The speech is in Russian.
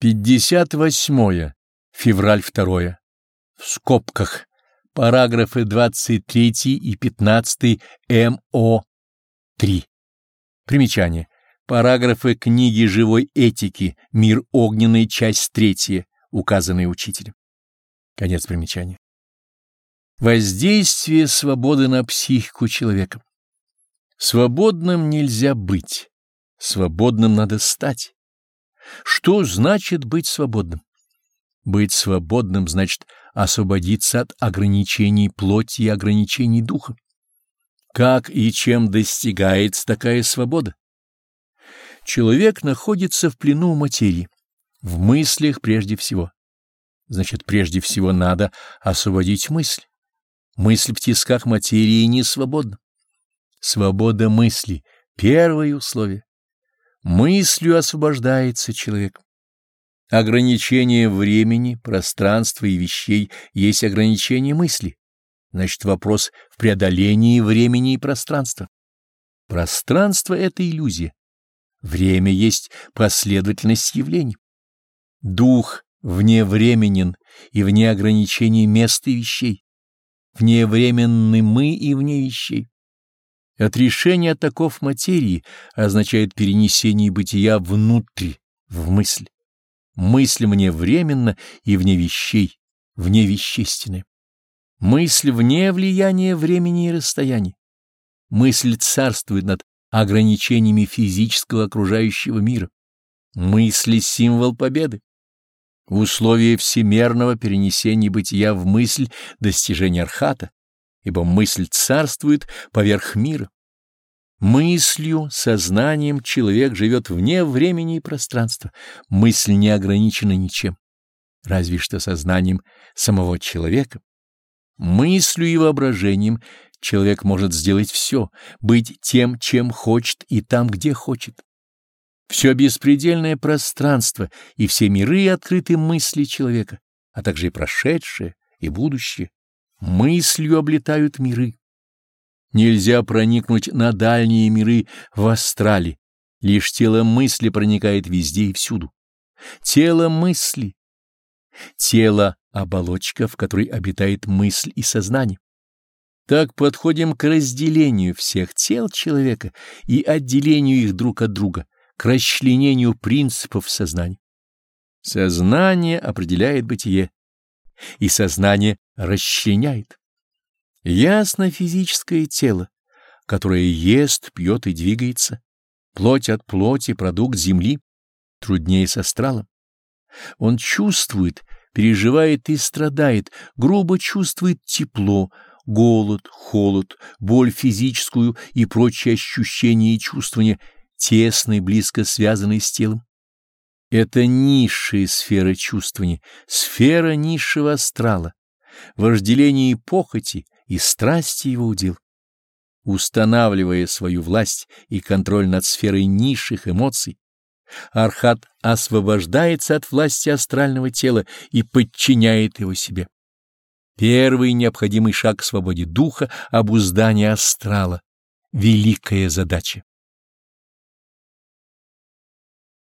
58 февраль 2 в скобках параграфы 23 и 15 МО3. Примечание. Параграфы книги живой этики «Мир огненный», часть 3, указанные учителем. Конец примечания. Воздействие свободы на психику человека. Свободным нельзя быть, свободным надо стать. Что значит быть свободным? Быть свободным значит освободиться от ограничений плоти и ограничений духа. Как и чем достигается такая свобода? Человек находится в плену материи, в мыслях прежде всего. Значит, прежде всего надо освободить мысль. Мысль в тисках материи не свободна. Свобода мысли — первое условие. Мыслью освобождается человек. Ограничение времени, пространства и вещей есть ограничение мысли. Значит, вопрос в преодолении времени и пространства. Пространство — это иллюзия. Время есть последовательность явлений. Дух вневременен и вне ограничений места и вещей. Вневременны мы и вне вещей. Отрешение от таков материи означает перенесение бытия внутрь, в мысль. Мысль мне временно и вне вещей, вне вещественны. Мысль вне влияния времени и расстояния. Мысль царствует над ограничениями физического окружающего мира. Мысль — символ победы. В условии всемерного перенесения бытия в мысль достижения архата, ибо мысль царствует поверх мира. Мыслью, сознанием человек живет вне времени и пространства. Мысль не ограничена ничем, разве что сознанием самого человека. Мыслью и воображением человек может сделать все, быть тем, чем хочет и там, где хочет. Все беспредельное пространство и все миры открыты мысли человека, а также и прошедшее, и будущее. Мыслью облетают миры. Нельзя проникнуть на дальние миры в астрале, лишь тело мысли проникает везде и всюду. Тело мысли. Тело — оболочка, в которой обитает мысль и сознание. Так подходим к разделению всех тел человека и отделению их друг от друга, к расчленению принципов сознания. Сознание определяет бытие, и сознание расчленяет. Ясно физическое тело, которое ест, пьет и двигается, плоть от плоти, продукт земли, труднее с астралом. Он чувствует, переживает и страдает, грубо чувствует тепло, голод, холод, боль физическую и прочие ощущения и чувствования, тесно и близко связанные с телом. Это низшая сфера чувствования, сфера низшего астрала, вожделение и похоти, и страсти его удел. Устанавливая свою власть и контроль над сферой низших эмоций, Архат освобождается от власти астрального тела и подчиняет его себе. Первый необходимый шаг к свободе духа — обуздание астрала. Великая задача.